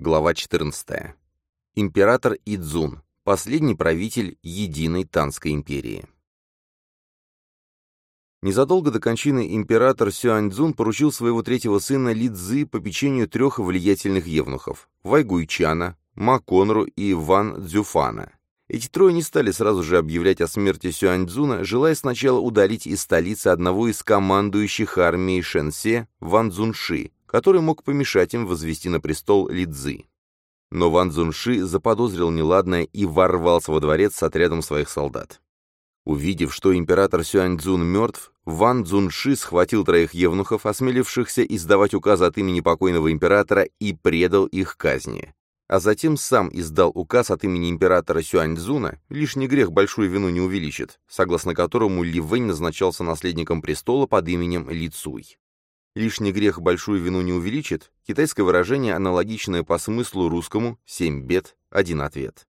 Глава 14. Император Идзун, последний правитель единой Танской империи. Незадолго до кончины император Сюаньцзун поручил своего третьего сына Ли Цзы по печенью трех влиятельных евнухов – Вайгуйчана, Маконру и Ван Цзюфана. Эти трое не стали сразу же объявлять о смерти Сюаньцзуна, желая сначала удалить из столицы одного из командующих армией Шэньсе, Ван Цзунши, который мог помешать им возвести на престол Лидзы. Но Ван Цзунши заподозрил неладное и ворвался во дворец с отрядом своих солдат. Увидев, что император Сюаньцзун мертв, Ван Цзунши схватил троих евнухов, осмелившихся издавать указ от имени покойного императора, и предал их казни. А затем сам издал указ от имени императора Сюаньцзуна, лишний грех большую вину не увеличит, согласно которому Ли Вэнь назначался наследником престола под именем Ли Цуй. Лишний грех большую вину не увеличит, китайское выражение, аналогичное по смыслу русскому «семь бед, один ответ».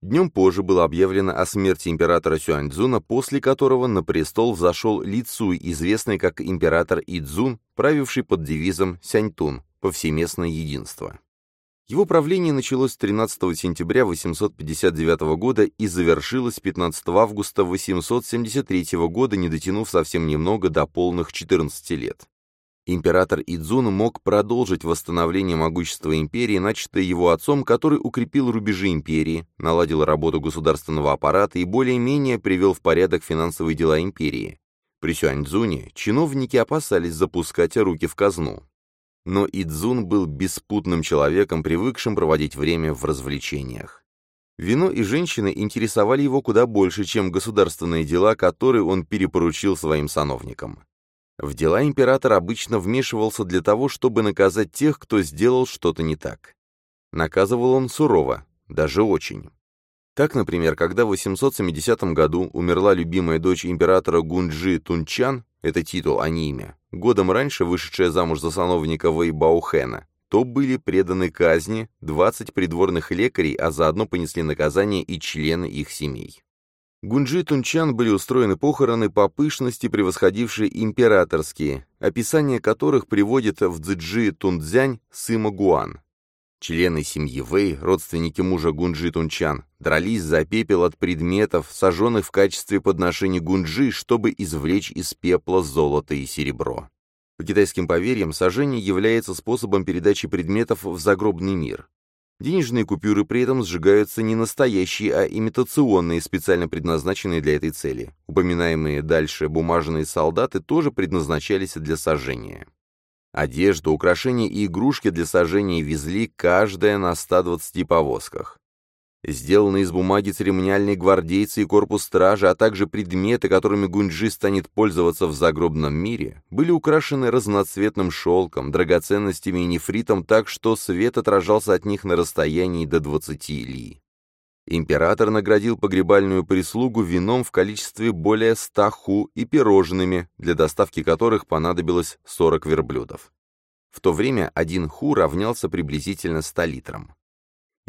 Днем позже было объявлено о смерти императора Сюаньцзуна, после которого на престол взошел Ли Цуй, известный как император Идзун, правивший под девизом «Сяньтун» — повсеместное единство. Его правление началось 13 сентября 859 года и завершилось 15 августа 873 года, не дотянув совсем немного до полных 14 лет. Император Идзун мог продолжить восстановление могущества империи, начатое его отцом, который укрепил рубежи империи, наладил работу государственного аппарата и более-менее привел в порядок финансовые дела империи. При Сюаньцзуне чиновники опасались запускать руки в казну. Но Идзун был беспутным человеком, привыкшим проводить время в развлечениях. Вино и женщины интересовали его куда больше, чем государственные дела, которые он перепоручил своим сановникам. В дела император обычно вмешивался для того, чтобы наказать тех, кто сделал что-то не так. Наказывал он сурово, даже очень. Так, например, когда в 870 году умерла любимая дочь императора Гунджи Тунчан, это титул, а не имя, годом раньше вышедшая замуж за сановника Вэйбаухена, то были преданы казни 20 придворных лекарей, а заодно понесли наказание и члены их семей. Гунджи Тунчан были устроены похороны по пышности, превосходившие императорские, описание которых приводит в Цзэджи Тунцзянь Сыма Гуан. Члены семьи Вэй, родственники мужа Гунджи Тунчан, дрались за пепел от предметов, сожженных в качестве подношений Гунджи, чтобы извлечь из пепла золото и серебро. По китайским поверьям, сожжение является способом передачи предметов в загробный мир. Денежные купюры при этом сжигаются не настоящие, а имитационные, специально предназначенные для этой цели. Упоминаемые дальше бумажные солдаты тоже предназначались для сожжения. Одежду, украшения и игрушки для сожжения везли каждая на 120 повозках. Сделанные из бумаги церемониальные гвардейцы и корпус стражи, а также предметы, которыми Гунджи станет пользоваться в загробном мире, были украшены разноцветным шелком, драгоценностями и нефритом так, что свет отражался от них на расстоянии до 20 ли. Император наградил погребальную прислугу вином в количестве более 100 ху и пирожными, для доставки которых понадобилось 40 верблюдов. В то время один ху равнялся приблизительно 100 литрам.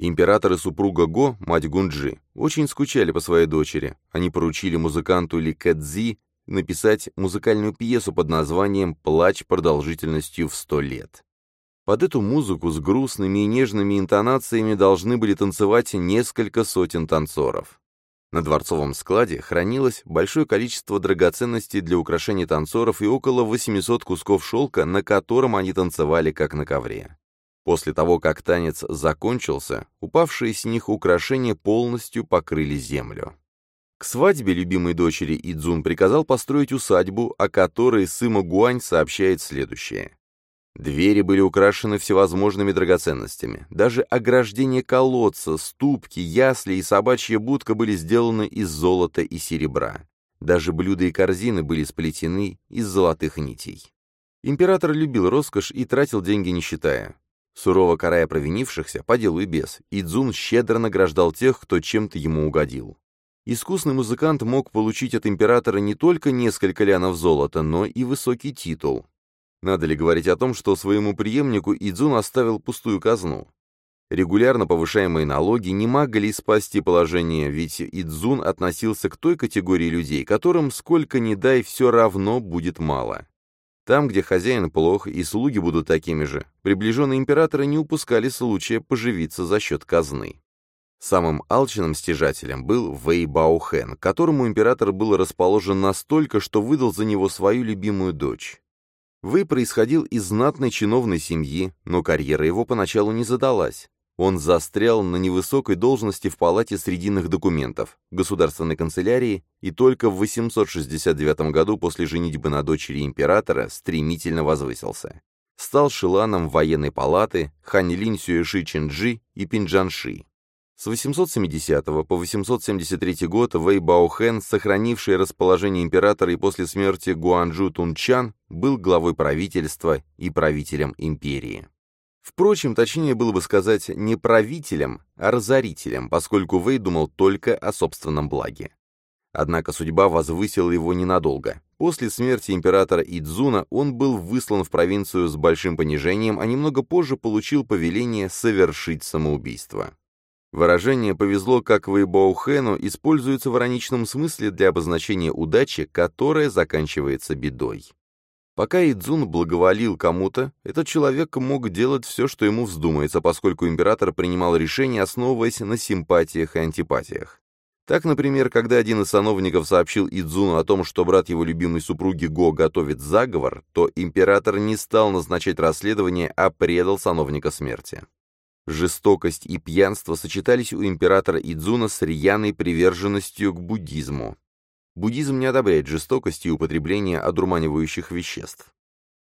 Император и супруга Го, мать Гунджи, очень скучали по своей дочери. Они поручили музыканту Ли Кэдзи написать музыкальную пьесу под названием «Плач продолжительностью в сто лет». Под эту музыку с грустными и нежными интонациями должны были танцевать несколько сотен танцоров. На дворцовом складе хранилось большое количество драгоценностей для украшения танцоров и около 800 кусков шелка, на котором они танцевали как на ковре. После того, как танец закончился, упавшие с них украшения полностью покрыли землю. К свадьбе любимой дочери Идзун приказал построить усадьбу, о которой Сыма Гуань сообщает следующее. Двери были украшены всевозможными драгоценностями. Даже ограждение колодца, ступки, ясли и собачья будка были сделаны из золота и серебра. Даже блюда и корзины были сплетены из золотых нитей. Император любил роскошь и тратил деньги не считая. Сурово карая провинившихся, по делу и без, Идзун щедро награждал тех, кто чем-то ему угодил. Искусный музыкант мог получить от императора не только несколько лянов золота, но и высокий титул. Надо ли говорить о том, что своему преемнику Идзун оставил пустую казну? Регулярно повышаемые налоги не могли спасти положение, ведь Идзун относился к той категории людей, которым сколько ни дай все равно будет мало. Там, где хозяин плох и слуги будут такими же, приближенные императора не упускали случая поживиться за счет казны. Самым алчным стяжателем был Вэй Баухен, которому император был расположен настолько, что выдал за него свою любимую дочь. Вэй происходил из знатной чиновной семьи, но карьера его поначалу не задалась. Он застрял на невысокой должности в Палате срединных документов, государственной канцелярии, и только в 869 году после женитьбы на дочери императора стремительно возвысился. Стал шиланом военной палаты Ханилинь Сюэши Чинджи и Пинджанши. С 870 по 873 год Вэй Баохэн, сохранивший расположение императора и после смерти Гуанджу Тунчан, был главой правительства и правителем империи. Впрочем, точнее было бы сказать не правителем, а разорителем, поскольку Вэй думал только о собственном благе. Однако судьба возвысила его ненадолго. После смерти императора Идзуна он был выслан в провинцию с большим понижением, а немного позже получил повеление совершить самоубийство. Выражение «повезло как Вэйбоухену» используется в ироничном смысле для обозначения удачи, которая заканчивается бедой. Пока Идзун благоволил кому-то, этот человек мог делать все, что ему вздумается, поскольку император принимал решения, основываясь на симпатиях и антипатиях. Так, например, когда один из сановников сообщил Идзуну о том, что брат его любимой супруги Го готовит заговор, то император не стал назначать расследование, а предал сановника смерти. Жестокость и пьянство сочетались у императора Идзуна с рьяной приверженностью к буддизму. Буддизм не одобряет жестокости и употребления одурманивающих веществ.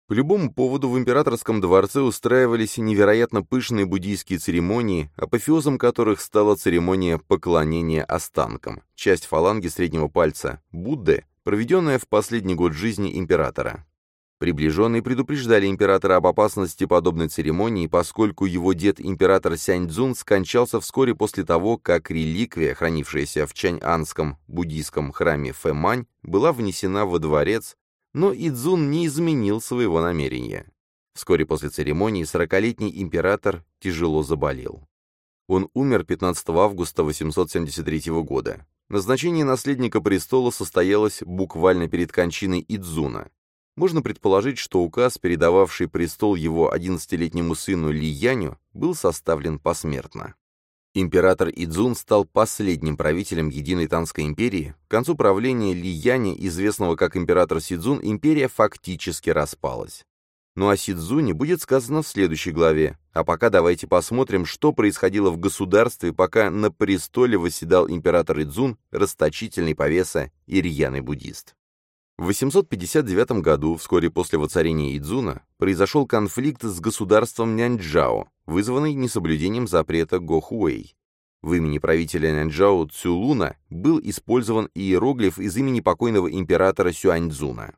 По любому поводу в императорском дворце устраивались невероятно пышные буддийские церемонии, апофеозом которых стала церемония поклонения останкам, часть фаланги среднего пальца, Будды, проведенная в последний год жизни императора. Приближенные предупреждали императора об опасности подобной церемонии, поскольку его дед император Сяньцзун скончался вскоре после того, как реликвия, хранившаяся в Чаньанском буддийском храме Фэмань, была внесена во дворец, но Идзун не изменил своего намерения. Вскоре после церемонии сорокалетний император тяжело заболел. Он умер 15 августа 873 года. Назначение наследника престола состоялось буквально перед кончиной Идзуна. Можно предположить, что указ, передававший престол его 11-летнему сыну Ли Яню, был составлен посмертно. Император Идзун стал последним правителем Единой Танской империи. К концу правления Ли Яня, известного как император Сидзун, империя фактически распалась. Ну а Сидзуне будет сказано в следующей главе. А пока давайте посмотрим, что происходило в государстве, пока на престоле восседал император Идзун, расточительный повеса и рьяный буддист. В 859 году, вскоре после воцарения Идзуна, произошел конфликт с государством Няньчжао, вызванный несоблюдением запрета Гохуэй. В имени правителя Няньчжао Цюлуна был использован иероглиф из имени покойного императора Сюаньцзуна.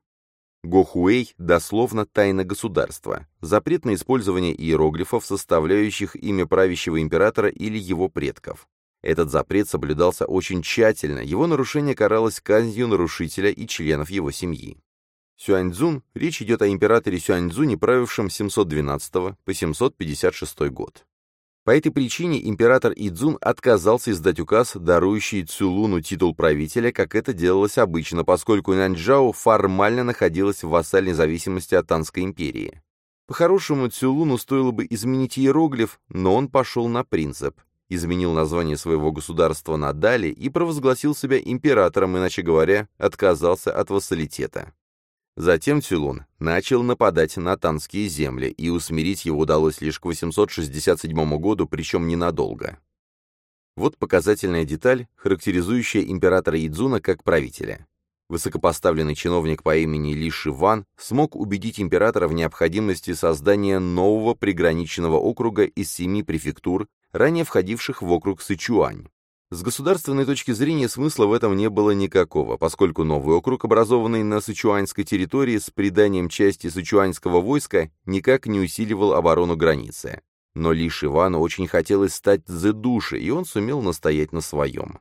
Гохуэй дословно «тайна государства», запрет на использование иероглифов, составляющих имя правящего императора или его предков. Этот запрет соблюдался очень тщательно, его нарушение каралось казнью нарушителя и членов его семьи. Сюаньцзун, речь идет о императоре Сюаньцзуне, правившем с 712 по 756 год. По этой причине император Идзун отказался издать указ, дарующий Цюлуну титул правителя, как это делалось обычно, поскольку Наньчжао формально находилась в вассальной зависимости от Танской империи. По-хорошему, Цюлуну стоило бы изменить иероглиф, но он пошел на принцип изменил название своего государства на Дали и провозгласил себя императором, иначе говоря, отказался от вассалитета. Затем Цюлун начал нападать на танские земли, и усмирить его удалось лишь к 867 году, причем ненадолго. Вот показательная деталь, характеризующая императора Идзуна как правителя. Высокопоставленный чиновник по имени Ли Шиван смог убедить императора в необходимости создания нового приграничного округа из семи префектур, ранее входивших в округ Сычуань. С государственной точки зрения смысла в этом не было никакого, поскольку новый округ, образованный на сычуаньской территории с приданием части сычуаньского войска, никак не усиливал оборону границы. Но лишь Ивану очень хотелось стать зедуши, и он сумел настоять на своем.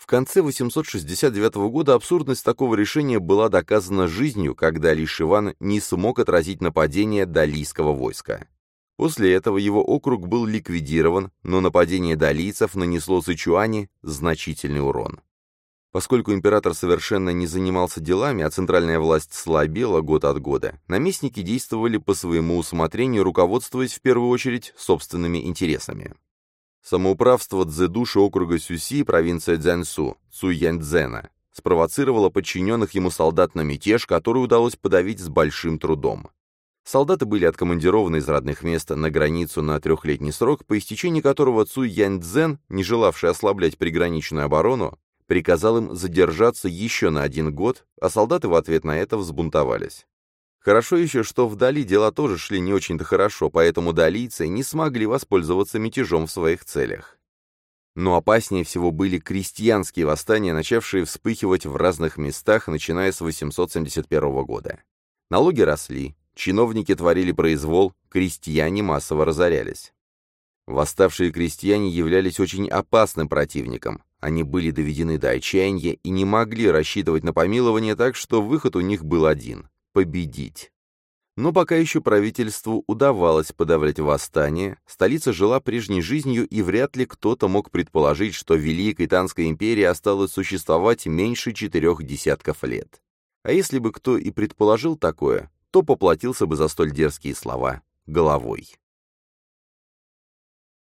В конце 869 года абсурдность такого решения была доказана жизнью, когда Лиш Иван не смог отразить нападение далийского войска. После этого его округ был ликвидирован, но нападение далийцев нанесло Сычуане значительный урон. Поскольку император совершенно не занимался делами, а центральная власть слабела год от года, наместники действовали по своему усмотрению, руководствуясь в первую очередь собственными интересами. Самоуправство Цзэдуши округа Сюси, провинция Цзянсу, Цуяньцзена, спровоцировало подчиненных ему солдат на мятеж, который удалось подавить с большим трудом. Солдаты были откомандированы из родных мест на границу на трехлетний срок, по истечении которого Цуй Яньцзен, не желавший ослаблять приграничную оборону, приказал им задержаться еще на один год, а солдаты в ответ на это взбунтовались. Хорошо еще, что вдали дела тоже шли не очень-то хорошо, поэтому далийцы не смогли воспользоваться мятежом в своих целях. Но опаснее всего были крестьянские восстания, начавшие вспыхивать в разных местах, начиная с 871 года. Налоги росли, чиновники творили произвол, крестьяне массово разорялись. Восставшие крестьяне являлись очень опасным противником, они были доведены до отчаяния и не могли рассчитывать на помилование, так что выход у них был один — победить. Но пока еще правительству удавалось подавлять восстание, столица жила прежней жизнью, и вряд ли кто-то мог предположить, что Великой Танской империи осталось существовать меньше четырех десятков лет. А если бы кто и предположил такое, то поплатился бы за столь дерзкие слова головой.